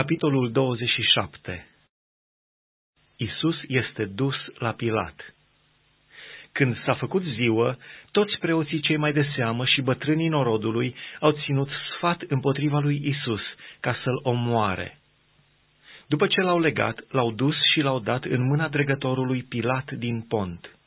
Capitolul 27 Isus este dus la Pilat. Când s-a făcut ziua, toți preoții cei mai de seamă și bătrânii norodului au ținut sfat împotriva lui Isus ca să-l omoare. După ce l-au legat, l-au dus și l-au dat în mâna dregătorului Pilat din Pont.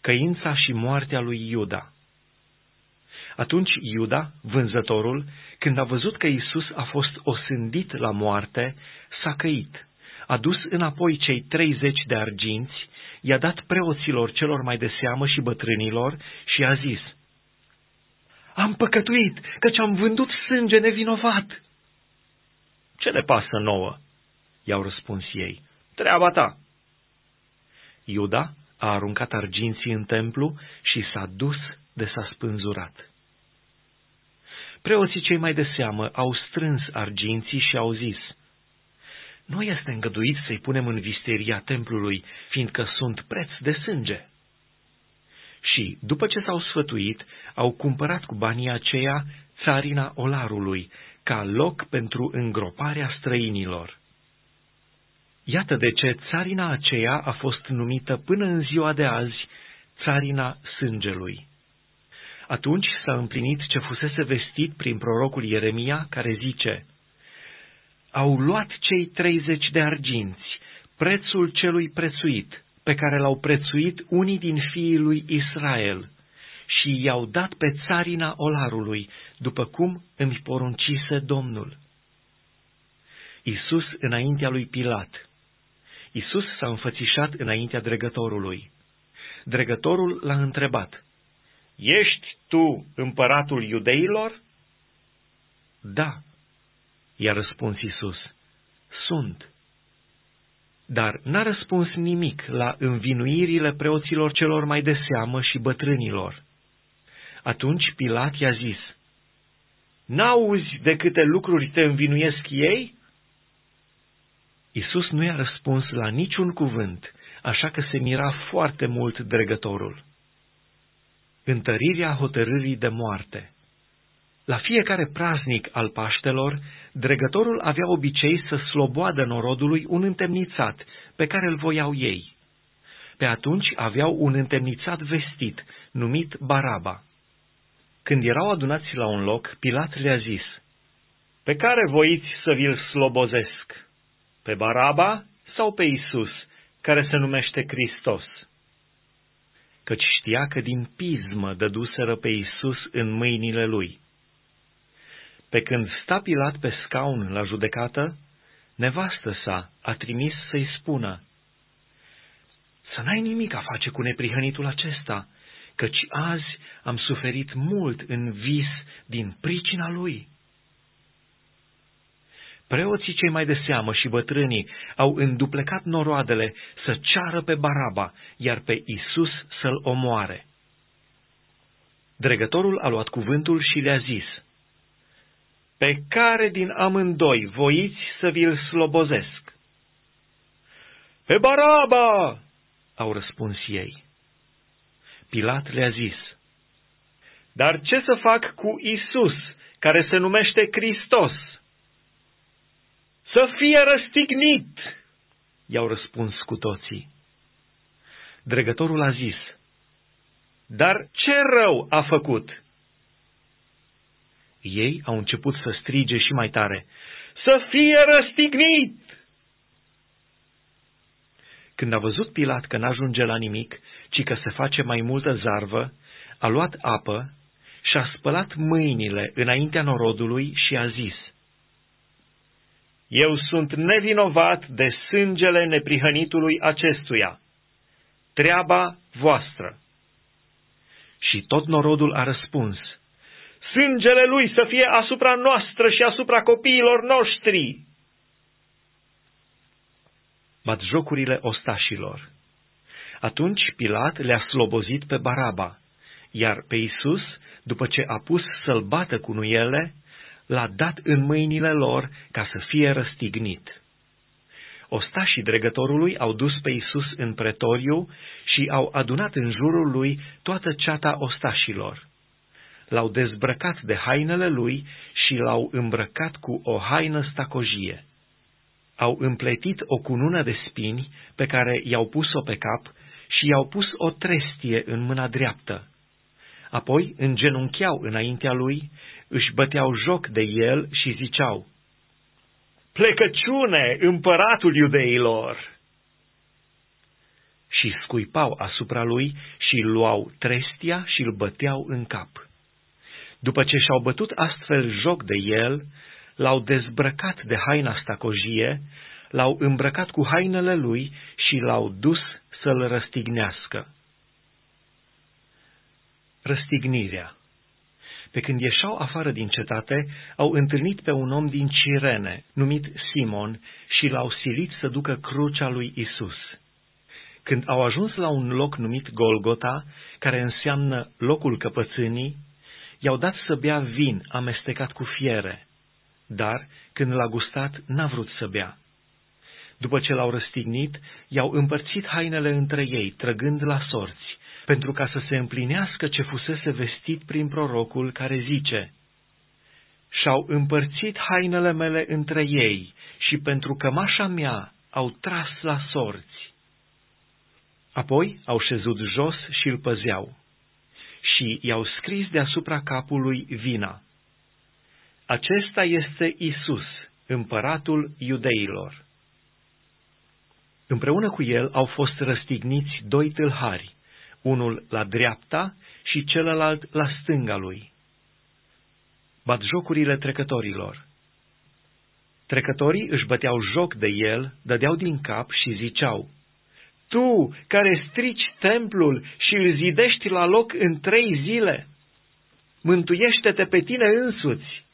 Căința și moartea lui Iuda atunci Iuda, vânzătorul, când a văzut că Isus a fost osândit la moarte, s-a căit, a dus înapoi cei treizeci de arginți, i-a dat preoților celor mai de seamă și bătrânilor și a zis, Am păcătuit, căci am vândut sânge nevinovat. Ce ne pasă nouă? i-au răspuns ei. Treaba ta. Iuda a aruncat arginții în templu și s-a dus de s-a spânzurat. Preoții cei mai de seamă au strâns arginții și au zis, Nu este îngăduit să-i punem în visteria templului, fiindcă sunt preț de sânge. Și, după ce s-au sfătuit, au cumpărat cu banii aceia țarina olarului, ca loc pentru îngroparea străinilor. Iată de ce țarina aceea a fost numită până în ziua de azi țarina sângelui. Atunci s-a împlinit ce fusese vestit prin prorocul Ieremia, care zice, Au luat cei treizeci de arginți, prețul celui prețuit, pe care l-au prețuit unii din fiii lui Israel, și i-au dat pe țarina olarului, după cum îmi poruncise Domnul. Isus înaintea lui Pilat. Isus s-a înfățișat înaintea dregătorului. Dregătorul l-a întrebat, Ești tu împăratul iudeilor? Da, i-a răspuns Isus, sunt. Dar n-a răspuns nimic la învinuirile preoților celor mai de seamă și bătrânilor. Atunci Pilat i-a zis, N-auzi de câte lucruri te învinuiesc ei? Isus nu i-a răspuns la niciun cuvânt, așa că se mira foarte mult dregătorul întărirea hotărârii de moarte. La fiecare praznic al Paștelor, dregătorul avea obicei să sloboadă norodului un întemnițat pe care îl voiau ei. Pe atunci aveau un întemnițat vestit, numit Baraba. Când erau adunați la un loc, Pilat le-a zis, Pe care voiți să vi-l slobozesc? Pe Baraba sau pe Isus, care se numește Hristos? Căci știa că din pismă dăduseră pe Isus în mâinile lui. Pe când sta Pilat pe scaun la judecată, nevastă sa a trimis să-i spună, Să n-ai nimic a face cu neprihănitul acesta, căci azi am suferit mult în vis din pricina lui. Preoții cei mai de seamă și bătrânii au înduplecat noroadele să ceară pe Baraba, iar pe Isus să-l omoare. Dregătorul a luat cuvântul și le-a zis, Pe care din amândoi voiți să vi-l slobozesc? Pe Baraba! au răspuns ei. Pilat le-a zis, Dar ce să fac cu Isus, care se numește Hristos? Să fie răstignit, i-au răspuns cu toții. Dregătorul a zis, dar ce rău a făcut? Ei au început să strige și mai tare, să fie răstignit! Când a văzut Pilat că n-ajunge la nimic, ci că se face mai multă zarvă, a luat apă și-a spălat mâinile înaintea norodului și a zis, eu sunt nevinovat de sângele neprihănitului acestuia. Treaba voastră. Și tot norodul a răspuns, Sângele lui să fie asupra noastră și asupra copiilor noștri. Bat jocurile ostașilor. Atunci Pilat le-a slobozit pe Baraba, iar pe Isus, după ce a pus să-l bată cu nuiele, l-a dat în mâinile lor ca să fie răstignit. Ostașii dregătorului au dus pe Isus în pretoriu și au adunat în jurul lui toată ceata ostașilor. l-au dezbrăcat de hainele lui și l-au îmbrăcat cu o haină stacojie. Au împletit o cunună de spini pe care i-au pus-o pe cap și i-au pus o trestie în mâna dreaptă. Apoi îngenuncheau înaintea lui, își băteau joc de el și ziceau, Plecăciune, împăratul iudeilor! Și scuipau asupra lui și luau trestia și îl băteau în cap. După ce și-au bătut astfel joc de el, l-au dezbrăcat de haina stacojie, l-au îmbrăcat cu hainele lui și l-au dus să-l răstignească. Răstignirea Pe când ieșau afară din cetate, au întâlnit pe un om din Cirene, numit Simon, și l-au silit să ducă crucea lui Isus. Când au ajuns la un loc numit Golgota, care înseamnă locul căpățânii, i-au dat să bea vin amestecat cu fiere, dar, când l-a gustat, n-a vrut să bea. După ce l-au răstignit, i-au împărțit hainele între ei, trăgând la sorți, pentru ca să se împlinească ce fusese vestit prin prorocul care zice, Și-au împărțit hainele mele între ei și pentru cămașa mea au tras la sorți. Apoi au șezut jos și îl păzeau și i-au scris deasupra capului vina. Acesta este Isus, împăratul iudeilor. Împreună cu el au fost răstigniți doi tâlhari, unul la dreapta și celălalt la stânga lui. jocurile trecătorilor. Trecătorii își băteau joc de el, dădeau din cap și ziceau, Tu, care strici templul și îl zidești la loc în trei zile, mântuiește-te pe tine însuți.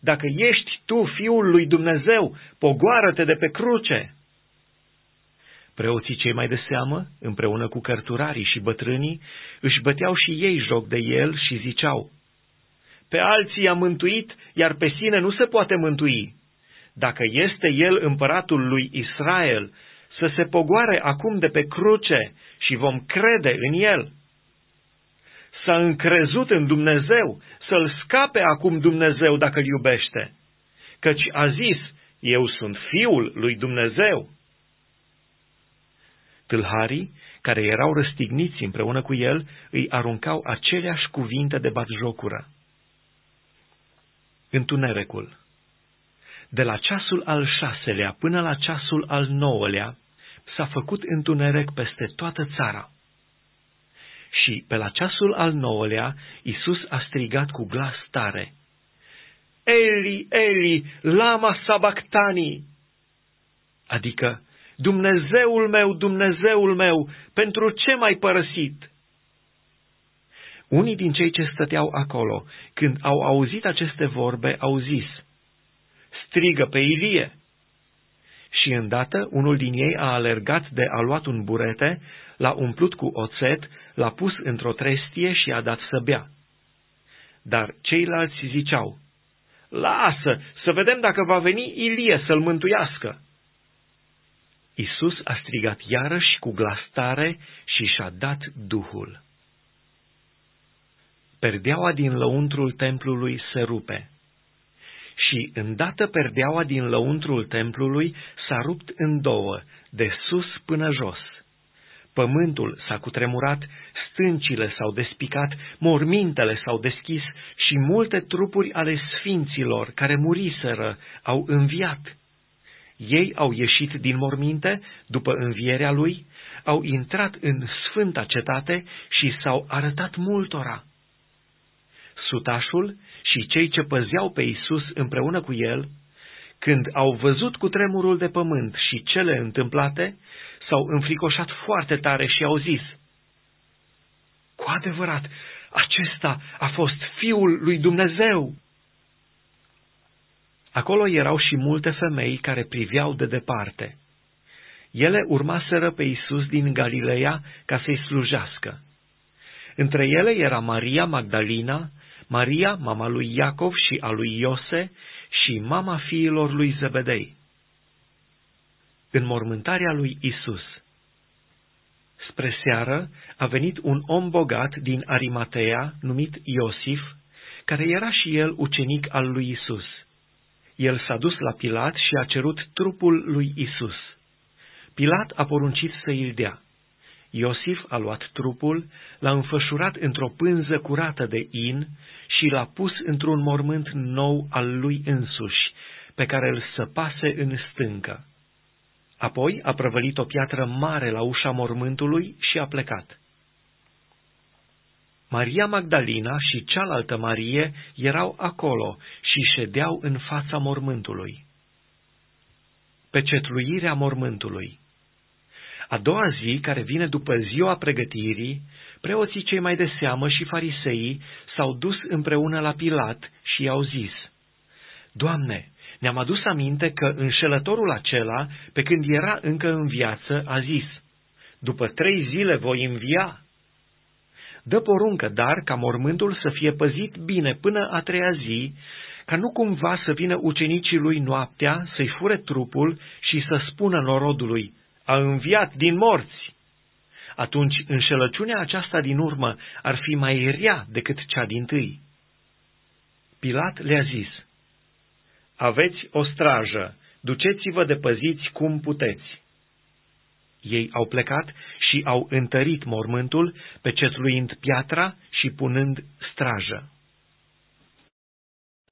Dacă ești tu fiul lui Dumnezeu, pogoară-te de pe cruce. Preoții cei mai de seamă, împreună cu cărturarii și bătrânii, își băteau și ei joc de el și ziceau, Pe alții i-a mântuit, iar pe sine nu se poate mântui. Dacă este el împăratul lui Israel, să se pogoare acum de pe cruce și vom crede în el. S-a încrezut în Dumnezeu, să-l scape acum Dumnezeu dacă îl iubește, căci a zis, eu sunt fiul lui Dumnezeu. Tâlharii, care erau răstigniți împreună cu el, îi aruncau aceleași cuvinte de batjocură. Întunericul De la ceasul al șaselea până la ceasul al nouălea s-a făcut întuneric peste toată țara. Și pe la ceasul al nouălea, Isus a strigat cu glas tare, Eli, Eli, lama sabactani! Adică, Dumnezeul meu, Dumnezeul meu, pentru ce m-ai părăsit? Unii din cei ce stăteau acolo, când au auzit aceste vorbe, au zis, strigă pe Ilie. Și îndată unul din ei a alergat de a luat un burete, l-a umplut cu oțet, l-a pus într-o trestie și a dat să bea. Dar ceilalți ziceau, Lasă, să vedem dacă va veni Ilie să-l mântuiască. Isus a strigat iarăși cu glas tare și și-a dat Duhul. Perdeaua din lăuntrul templului se rupe. Și îndată perdeaua din lăuntrul templului s-a rupt în două, de sus până jos. Pământul s-a cutremurat, stâncile s-au despicat, mormintele s-au deschis și multe trupuri ale sfinților care muriseră au înviat. Ei au ieșit din morminte după învierea lui, au intrat în sfânta cetate și s-au arătat multora. Sutașul și cei ce păzeau pe Isus împreună cu el, când au văzut cu tremurul de pământ și cele întâmplate, s-au înfricoșat foarte tare și au zis, Cu adevărat, acesta a fost Fiul lui Dumnezeu! Acolo erau și multe femei care priveau de departe. Ele urmaseră pe Isus din Galileea ca să-i slujească. Între ele era Maria Magdalina, Maria, mama lui Iacov și a lui Iose, și mama fiilor lui Zebedei. În mormântarea lui Isus. Spre seară a venit un om bogat din Arimatea, numit Iosif, care era și el ucenic al lui Isus. El s-a dus la Pilat și a cerut trupul lui Isus. Pilat a poruncit să îl dea. Iosif a luat trupul, l-a înfășurat într-o pânză curată de in și l-a pus într-un mormânt nou al lui însuși, pe care îl săpase în stâncă. Apoi a prăvălit o piatră mare la ușa mormântului și a plecat. Maria Magdalina și cealaltă Marie erau acolo și ședeau în fața mormântului. Pecetluirea mormântului A doua zi, care vine după ziua pregătirii, preoții cei mai de seamă și fariseii s-au dus împreună la Pilat și i-au zis, Doamne, ne-am adus aminte că înșelătorul acela, pe când era încă în viață, a zis, După trei zile voi învia. Dă poruncă, dar, ca mormântul să fie păzit bine până a treia zi, ca nu cumva să vină ucenicii lui noaptea să-i fure trupul și să spună norodului, a înviat din morți. Atunci înșelăciunea aceasta din urmă ar fi mai rea decât cea din tâi. Pilat le-a zis, Aveți o strajă, duceți-vă de păziți cum puteți. Ei au plecat și au întărit mormântul, pecetluind piatra și punând strajă.